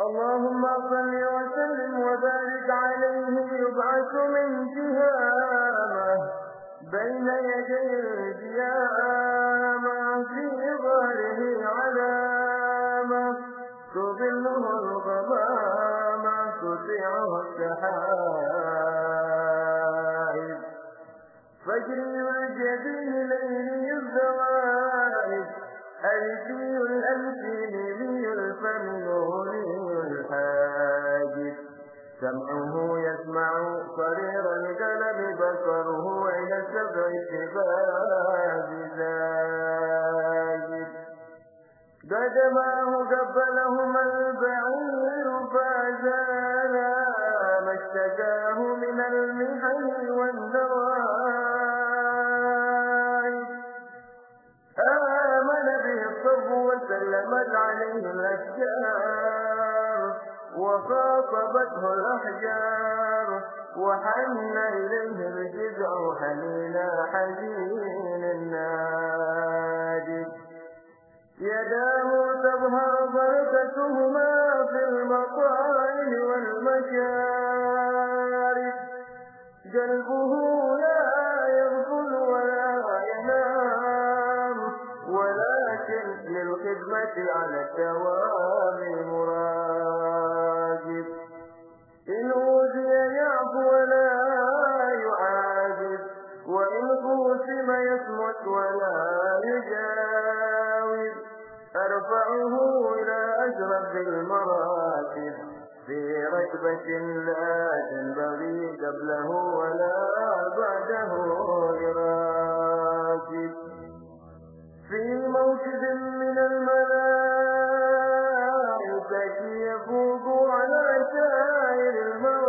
اللهم صل وسلم وبارك عليه يبعث من جهامه بين يدي القيامة في ظهره علامة. تظله الغمامة تطيعه السحائب فجري الجبين ليلي الزوائد ألفي الأمثل سمعه يسمع صرير القلب بصره إلى السبع الشباب زاجد قدماه قبلهما البعير فأزالا ما اشتكاه من المحن والنوائب آمن به الصب وسلمت عليه الأشجار. وخاطبته الأحجار وحن إليه الجذع حنينا حزين النادي يداه تظهر بركتهما في المطاعم والمشارب قلبه لا يغفل ولا ينام ولكن للخدمة على الدوام مراجب في ركبة لا تنبغي قبله ولا بعده لراكب في موكب من الملائكة يفوق على سائر المواكب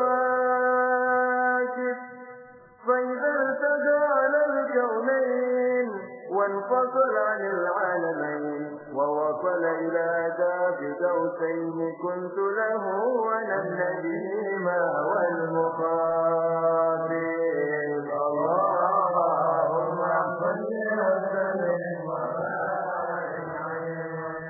فصل عن العالمين. ووصل إلى ذات زوجين كنت له وأنا النبيهما اللهم صل وسلم